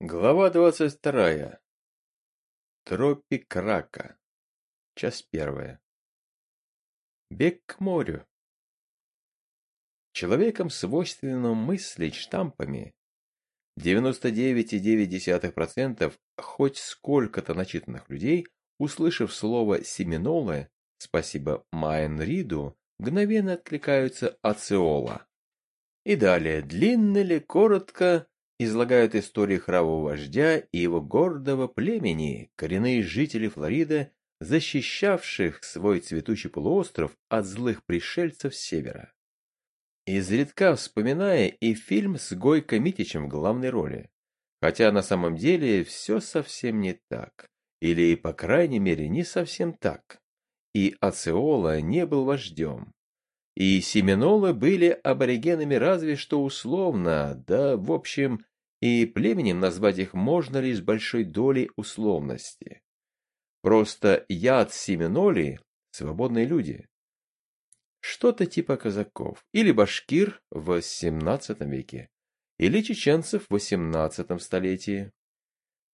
Глава двадцать вторая. Тропик рака. Часть первая. Бег к морю. Человекам свойственно мыслить штампами. 99,9% хоть сколько-то начитанных людей, услышав слово «семинолы», спасибо Майен Риду, мгновенно откликаются «ациола». И далее, длинно ли, коротко, излагают истории храброго вождя и его гордого племени, коренные жители Флориды, защищавших свой цветущий полуостров от злых пришельцев с севера. Изредка вспоминая и фильм с Гойко Митичем в главной роли. Хотя на самом деле все совсем не так. Или, по крайней мере, не совсем так. И Ациола не был вождем. И семинолы были аборигенами разве что условно, да, в общем, и племенем назвать их можно лишь большой долей условности. Просто яд семиноли – свободные люди. Что-то типа казаков или башкир в XVII веке, или чеченцев в XVIII столетии.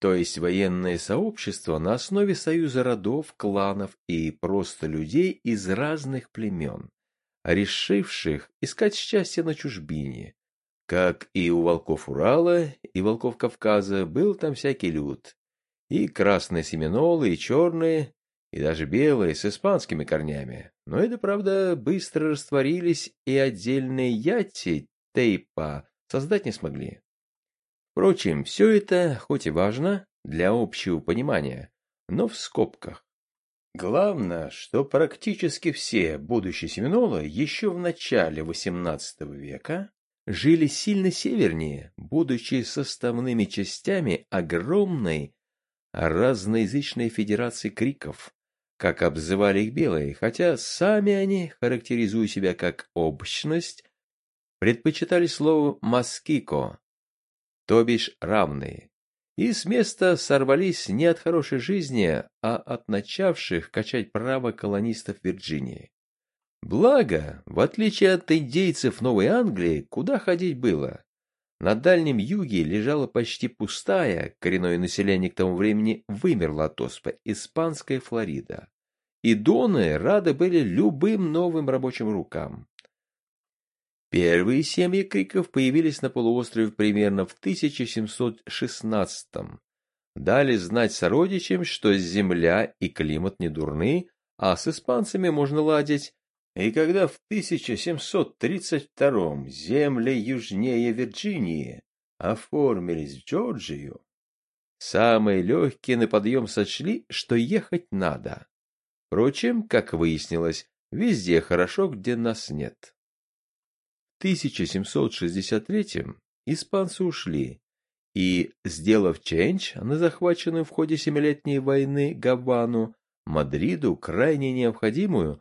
То есть военное сообщество на основе союза родов, кланов и просто людей из разных племен, решивших искать счастье на чужбине, как и у волков Урала и волков Кавказа, был там всякий люд. И красные семенолы, и черные, и даже белые с испанскими корнями. Но это, правда, быстро растворились, и отдельные яти тейпа создать не смогли. Впрочем, все это, хоть и важно, для общего понимания, но в скобках. Главное, что практически все будущие семинолы еще в начале XVIII века жили сильно севернее, будучи составными частями огромной разноязычной федерации криков, как обзывали их белые, хотя сами они, характеризуя себя как общность, предпочитали слово «маскико», то бишь «равные», и с места сорвались не от хорошей жизни, а от начавших качать право колонистов Вирджинии. Благо, в отличие от индейцев Новой Англии, куда ходить было. На Дальнем Юге лежала почти пустая, коренное население к тому времени вымерло от оспа, испанская Флорида. И доны рады были любым новым рабочим рукам. Первые семьи криков появились на полуострове примерно в 1716 -м. Дали знать сородичам, что земля и климат не дурны, а с испанцами можно ладить, и когда в 1732 земли южнее Вирджинии оформились в Джорджию, самые легкие на подъем сочли, что ехать надо. Впрочем, как выяснилось, везде хорошо, где нас нет. В 1763 испанцы ушли, и, сделав ченч на захваченную в ходе Семилетней войны Гавану, Мадриду крайне необходимую,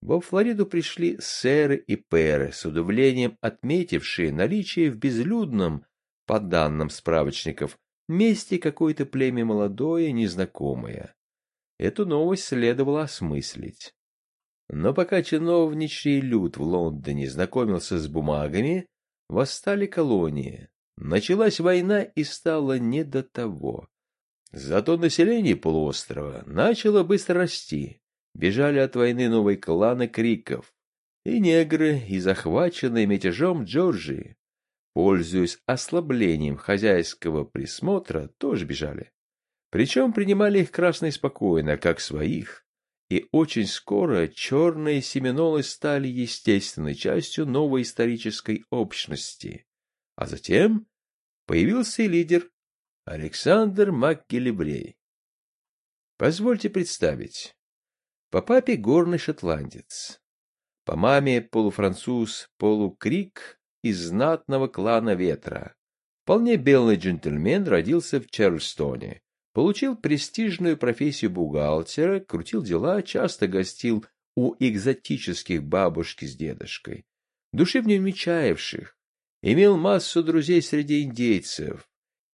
во Флориду пришли сэры и пэры, с удивлением отметившие наличие в безлюдном, по данным справочников, месте какое-то племя молодое, незнакомое. Эту новость следовало осмыслить. Но пока чиновничий люд в Лондоне знакомился с бумагами, восстали колонии. Началась война и стало не до того. Зато население полуострова начало быстро расти бежали от войны новые кланы криков, и негры, и захваченные мятежом Джорджии, пользуясь ослаблением хозяйского присмотра, тоже бежали. Причем принимали их красные спокойно, как своих, и очень скоро черные семенолы стали естественной частью новой исторической общности. А затем появился и лидер Александр МакГелебрей. Позвольте представить, по папе горный шотландец. По маме полуфранцуз, полукрик из знатного клана ветра. Вполне белый джентльмен родился в Чарльстоне. Получил престижную профессию бухгалтера, крутил дела, часто гостил у экзотических бабушки с дедушкой, душевно не чаявших. Имел массу друзей среди индейцев,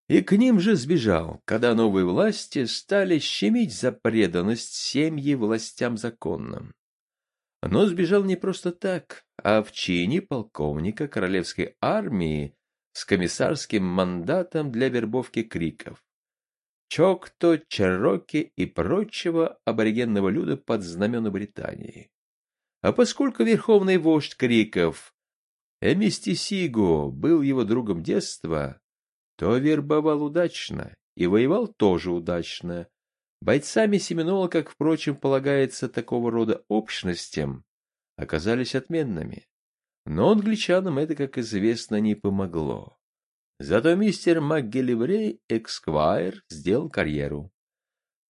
и к ним же сбежал, когда новые власти стали щемить за преданность семьи властям законным. Но сбежал не просто так, а в чине полковника королевской армии с комиссарским мандатом для вербовки криков. Чокто, Чероки и прочего аборигенного люда под знамена Британии. А поскольку верховный вождь криков Эмистисиго был его другом детства, то вербовал удачно и воевал тоже удачно. Бойцами Семенола, как, впрочем, полагается такого рода общностям, оказались отменными. Но англичанам это, как известно, не помогло. Зато мистер МакГелливрей Эксквайр сделал карьеру.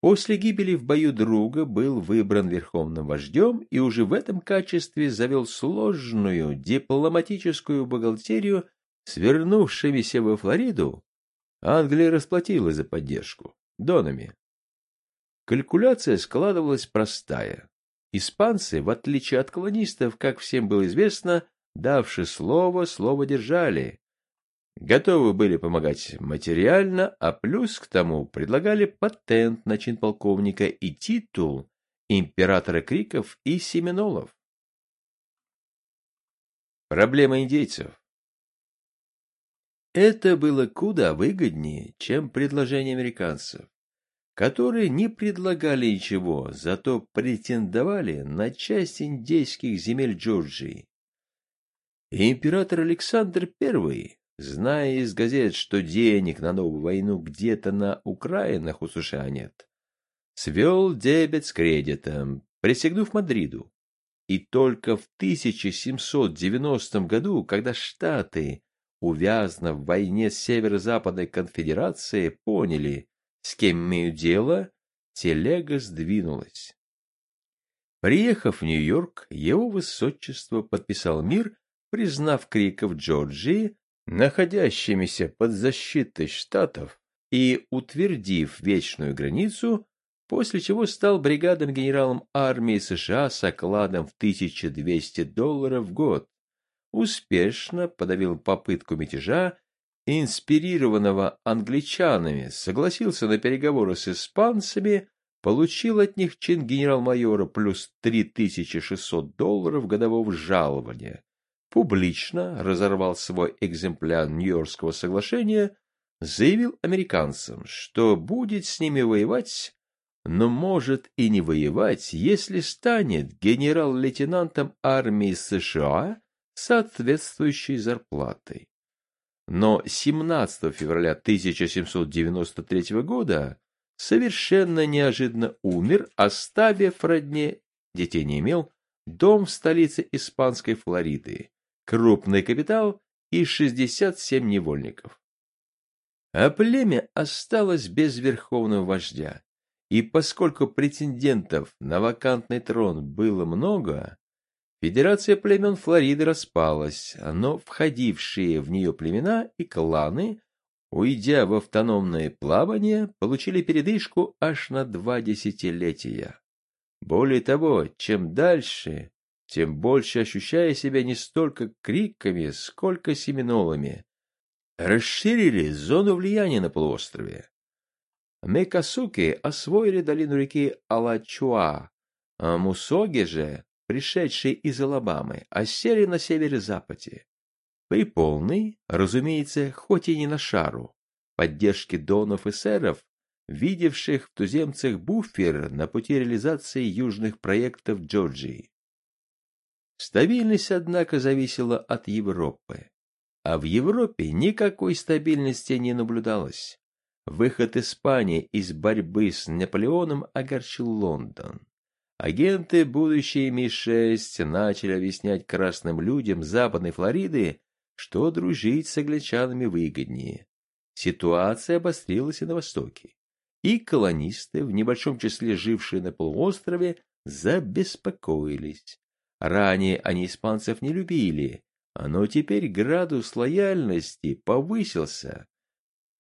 После гибели в бою друга был выбран верховным вождем и уже в этом качестве завел сложную дипломатическую бухгалтерию с вернувшимися во Флориду. Англия расплатилась за поддержку донами. Калькуляция складывалась простая. Испанцы, в отличие от колонистов, как всем было известно, давши слово, слово держали. Готовы были помогать материально, а плюс к тому предлагали патент на чин полковника и титул императора Криков и Семенолов. Проблема индейцев Это было куда выгоднее, чем предложение американцев, которые не предлагали ничего, зато претендовали на часть индейских земель Джорджии. император Александр I Зная из газет, что денег на новую войну где-то на Украинах у США нет, свел дебет с кредитом, присягнув Мадриду. И только в 1790 году, когда Штаты, увязнув в войне с Северо-Западной конфедерацией, поняли, с кем имеют дело, телега сдвинулась. Приехав в Нью-Йорк, его высочество подписал мир, признав криков Джорджии находящимися под защитой штатов и утвердив вечную границу, после чего стал бригадным генералом армии США с окладом в 1200 долларов в год, успешно подавил попытку мятежа, инспирированного англичанами, согласился на переговоры с испанцами, получил от них чин генерал-майора плюс 3600 долларов годового жалования, публично разорвал свой экземпляр Нью-Йоркского соглашения, заявил американцам, что будет с ними воевать, но может и не воевать, если станет генерал-лейтенантом армии США соответствующей зарплатой. Но 17 февраля 1793 года совершенно неожиданно умер, оставив родне, детей не имел, дом в столице испанской Флориды, крупный капитал и 67 невольников. А племя осталось без верховного вождя, и поскольку претендентов на вакантный трон было много, Федерация племен Флориды распалась, но входившие в нее племена и кланы, уйдя в автономное плавание, получили передышку аж на два десятилетия. Более того, чем дальше, тем больше ощущая себя не столько криками, сколько семинолами. Расширили зону влияния на полуострове. Мекасуки освоили долину реки Алачуа, а Мусоги же, пришедшие из Алабамы, осели на севере-западе. При полной, разумеется, хоть и не на шару, поддержке донов и сэров, видевших в туземцах буфер на пути реализации южных проектов Джорджии. Стабильность, однако, зависела от Европы. А в Европе никакой стабильности не наблюдалось. Выход Испании из борьбы с Наполеоном огорчил Лондон. Агенты будущей Ми-6 начали объяснять красным людям Западной Флориды, что дружить с англичанами выгоднее. Ситуация обострилась и на Востоке. И колонисты, в небольшом числе жившие на полуострове, забеспокоились. Ранее они испанцев не любили, но теперь градус лояльности повысился.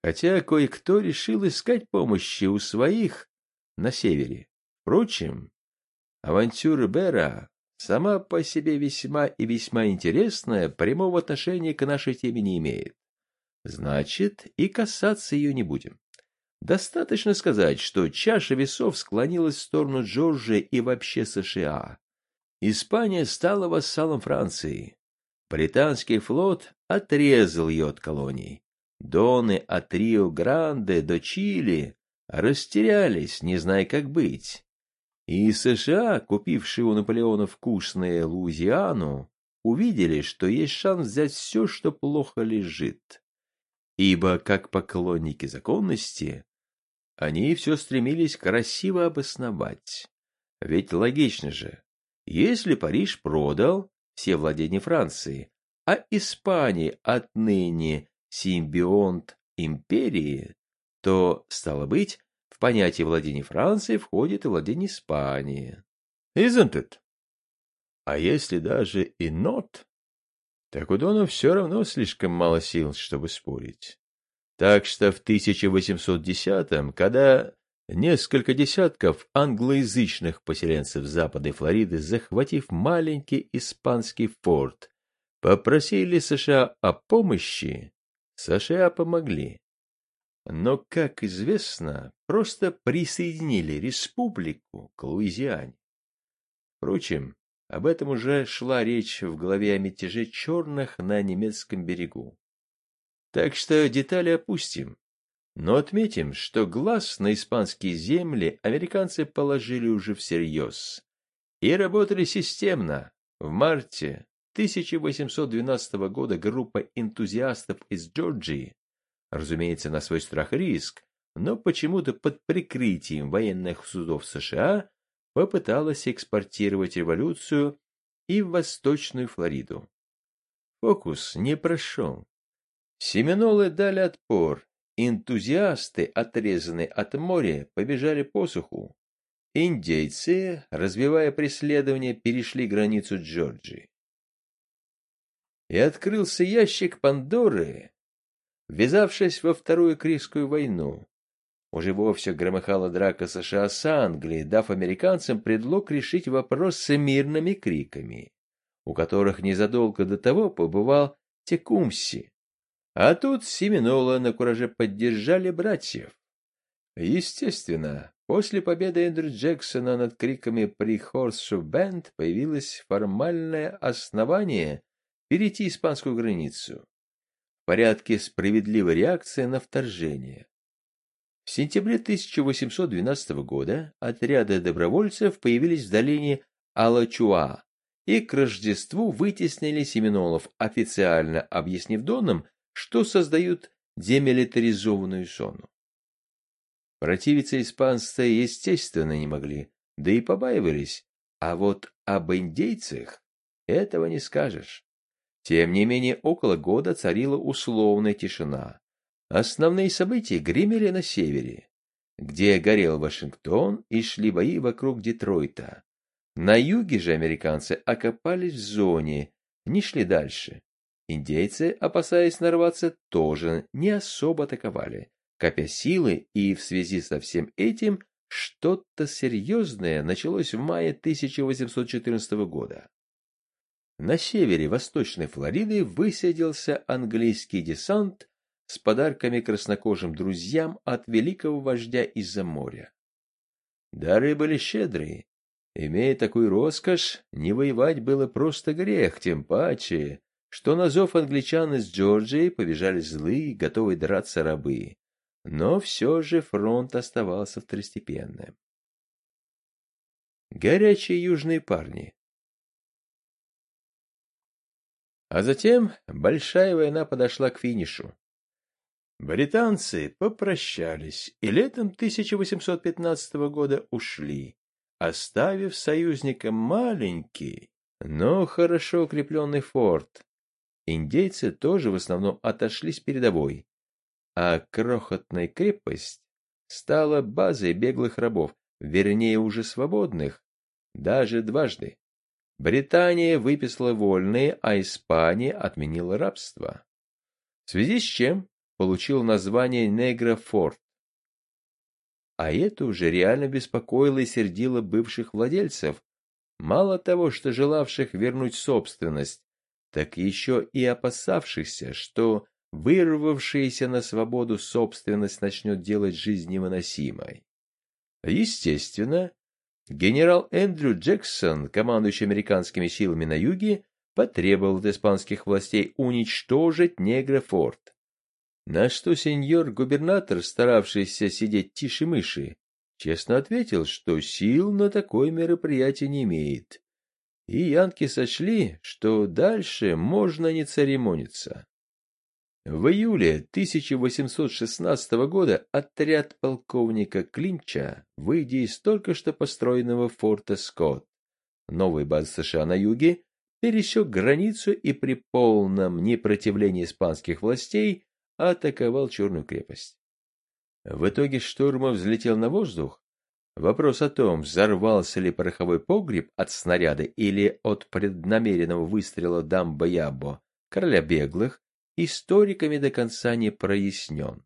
Хотя кое-кто решил искать помощи у своих на севере. Впрочем, авантюра Бера сама по себе весьма и весьма интересная, прямого отношения к нашей теме не имеет. Значит, и касаться ее не будем. Достаточно сказать, что чаша весов склонилась в сторону Джорджии и вообще США. Испания стала вассалом Франции. британский флот отрезал ее от колоний. Доны от Рио-Гранде до Чили растерялись, не зная, как быть. И США, купившие у Наполеона вкусные Луизиану, увидели, что есть шанс взять все, что плохо лежит. Ибо, как поклонники законности, они все стремились красиво обосновать. Ведь логично же, если Париж продал все владения Франции, а Испания отныне симбионт империи, то, стало быть, в понятие владения Франции входит и владение Испании. Isn't it? А если даже и not, так у Дона все равно слишком мало сил, чтобы спорить. Так что в 1810-м, когда несколько десятков англоязычных поселенцев Западной Флориды, захватив маленький испанский форт, попросили США о помощи, США помогли. Но, как известно, просто присоединили республику к Луизиане. Впрочем, об этом уже шла речь в главе о мятеже черных на немецком берегу. Так что детали опустим. Но отметим, что глаз на испанские земли американцы положили уже всерьез. И работали системно. В марте 1812 года группа энтузиастов из Джорджии, разумеется, на свой страх и риск, но почему-то под прикрытием военных судов США, попыталась экспортировать революцию и в Восточную Флориду. Фокус не прошел. Семинолы дали отпор, энтузиасты, отрезанные от моря, побежали по суху. Индейцы, развивая преследование, перешли границу Джорджии. И открылся ящик Пандоры, ввязавшись во Вторую Крымскую войну, уже вовсе громыхала драка США с Англией, дав американцам предлог решить вопрос с мирными криками, у которых незадолго до того побывал Текумси. А тут Семенола на кураже поддержали братьев. Естественно, после победы Эндрю Джексона над криками при Хорсшу Бенд появилось формальное основание перейти испанскую границу порядке справедливой реакции на вторжение. В сентябре 1812 года отряды добровольцев появились в долине Алачуа и к Рождеству вытеснили семинолов, официально объяснив Донам, что создают демилитаризованную зону. Противиться испанцы, естественно, не могли, да и побаивались, а вот об индейцах этого не скажешь. Тем не менее, около года царила условная тишина. Основные события гремели на севере, где горел Вашингтон и шли бои вокруг Детройта. На юге же американцы окопались в зоне, не шли дальше. Индейцы, опасаясь нарваться, тоже не особо атаковали, копя силы, и в связи со всем этим что-то серьезное началось в мае 1814 года. На севере Восточной Флориды высадился английский десант с подарками краснокожим друзьям от великого вождя из-за моря. Дары были щедрые. Имея такую роскошь, не воевать было просто грех, тем паче, что на зов англичан из Джорджии побежали злые, готовые драться рабы. Но все же фронт оставался второстепенным. Горячие южные парни. А затем большая война подошла к финишу. Британцы попрощались и летом 1815 года ушли, оставив союзникам маленький, но хорошо укрепленный форт. Индейцы тоже в основном отошли с передовой, а крохотная крепость стала базой беглых рабов, вернее уже свободных, даже дважды. Британия выписала вольные, а Испания отменила рабство. В связи с чем получил название Негрофорт. А это уже реально беспокоило и сердило бывших владельцев. Мало того, что желавших вернуть собственность, так еще и опасавшихся, что вырвавшаяся на свободу собственность начнет делать жизнь невыносимой. Естественно, генерал Эндрю Джексон, командующий американскими силами на юге, потребовал от испанских властей уничтожить негрофорт. На что сеньор-губернатор, старавшийся сидеть тише мыши, честно ответил, что сил на такое мероприятие не имеет. И янки сочли, что дальше можно не церемониться. В июле 1816 года отряд полковника Клинча, выйдя из только что построенного форта Скотт, новой базы США на юге, пересек границу и при полном непротивлении испанских властей атаковал Черную крепость. В итоге штурма взлетел на воздух. Вопрос о том, взорвался ли пороховой погреб от снаряда или от преднамеренного выстрела Дамбо-Ябо, короля беглых, историками до конца не прояснен.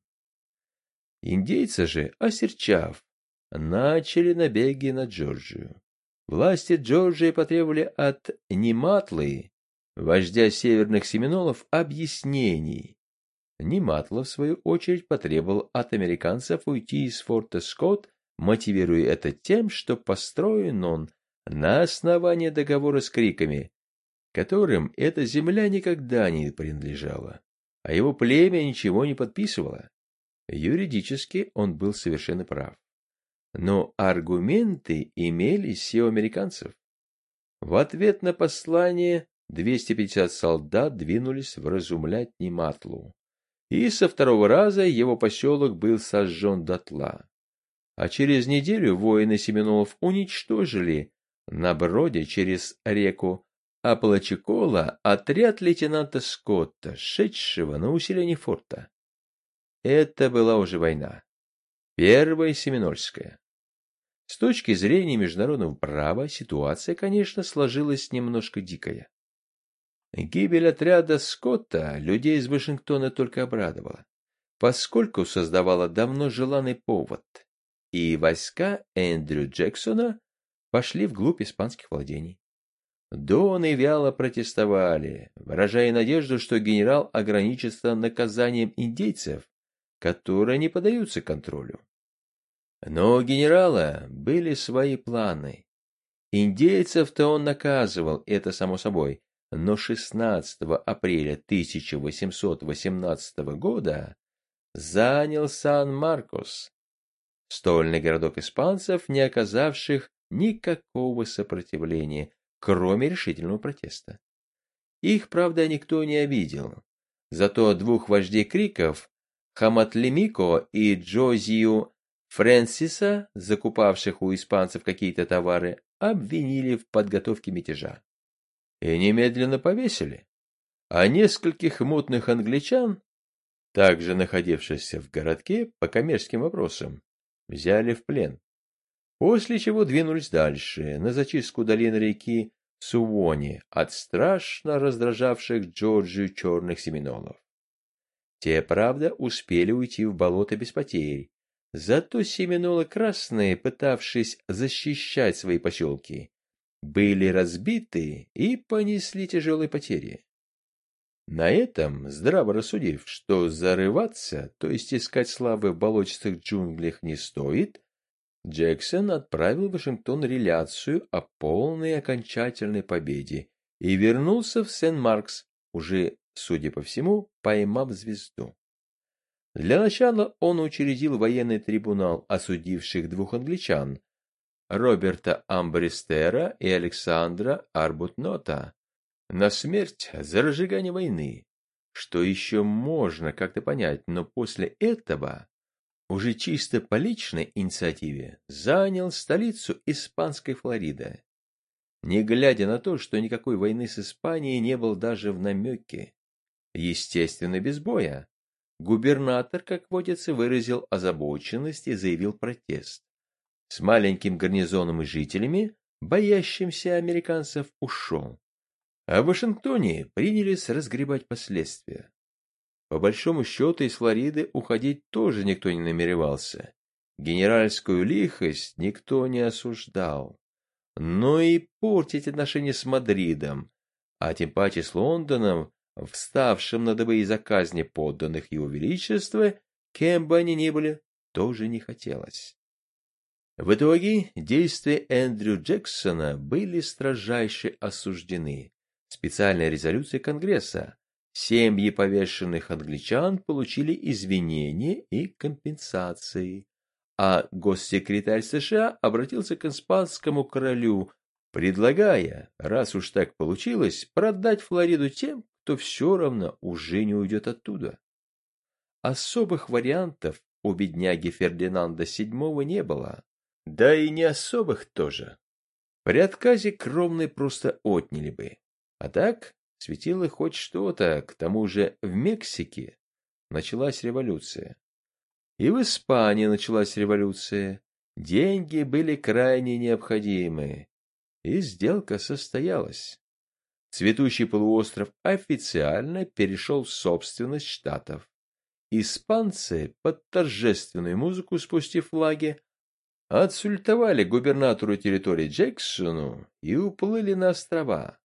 Индейцы же, осерчав, начали набеги на Джорджию. Власти Джорджии потребовали от Нематлы, вождя северных семинолов, объяснений. Нематла, в свою очередь, потребовал от американцев уйти из форта Скотт, мотивируя это тем, что построен он на основании договора с криками, которым эта земля никогда не принадлежала, а его племя ничего не подписывало. Юридически он был совершенно прав. Но аргументы имелись и у американцев. В ответ на послание 250 солдат двинулись вразумлять Нематлу, и со второго раза его поселок был сожжен дотла. А через неделю воины Семенолов уничтожили на броде через реку Аплачекола отряд лейтенанта Скотта, шедшего на усиление форта. Это была уже война. Первая Семинольская. С точки зрения международного права ситуация, конечно, сложилась немножко дикая. Гибель отряда Скотта людей из Вашингтона только обрадовала, поскольку создавала давно желанный повод, и войска Эндрю Джексона пошли вглубь испанских владений. Доны вяло протестовали, выражая надежду, что генерал ограничится наказанием индейцев, которые не поддаются контролю. Но у генерала были свои планы. Индейцев-то он наказывал, это само собой, но 16 апреля 1818 года занял Сан-Маркос, стольный городок испанцев, не оказавших никакого сопротивления, кроме решительного протеста. Их, правда, никто не обидел. Зато двух вождей криков, Хаматлемико и Джозию Фрэнсиса, закупавших у испанцев какие-то товары, обвинили в подготовке мятежа. И немедленно повесили. А нескольких мутных англичан, также находившихся в городке по коммерческим вопросам, взяли в плен после чего двинулись дальше, на зачистку долины реки Сувони от страшно раздражавших Джорджию черных семинолов. Те, правда, успели уйти в болото без потерь, зато семинолы красные, пытавшись защищать свои поселки, были разбиты и понесли тяжелые потери. На этом, здраво рассудив, что зарываться, то есть искать славы в болотистых джунглях не стоит, Джексон отправил в Вашингтон реляцию о полной окончательной победе и вернулся в Сен-Маркс, уже, судя по всему, поймав звезду. Для начала он учредил военный трибунал осудивших двух англичан, Роберта Амбристера и Александра Арбутнота, на смерть за разжигание войны, что еще можно как-то понять, но после этого уже чисто по личной инициативе занял столицу испанской Флориды, не глядя на то, что никакой войны с Испанией не был даже в намеке. Естественно, без боя. Губернатор, как водится, выразил озабоченность и заявил протест. С маленьким гарнизоном и жителями, боящимся американцев, ушел. А в Вашингтоне принялись разгребать последствия. По большому счету из Флориды уходить тоже никто не намеревался. Генеральскую лихость никто не осуждал. Но и портить отношения с Мадридом, а тем паче с Лондоном, вставшим на дыбы из-за казни подданных его величества, кем бы они ни были, тоже не хотелось. В итоге действия Эндрю Джексона были строжайше осуждены, с специальной резолюцией Конгресса. Семьи повешенных англичан получили извинения и компенсации, а госсекретарь США обратился к испанскому королю, предлагая, раз уж так получилось, продать Флориду тем, кто все равно уже не уйдет оттуда. Особых вариантов у бедняги Фердинанда VII не было, да и не особых тоже. При отказе кровные просто отняли бы. А так светило хоть что-то, к тому же в Мексике началась революция. И в Испании началась революция. Деньги были крайне необходимы. И сделка состоялась. Цветущий полуостров официально перешел в собственность штатов. Испанцы, под торжественную музыку спустив флаги, отсультовали губернатору территории Джексону и уплыли на острова.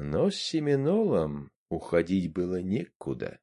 Но с Семенолом уходить было некуда.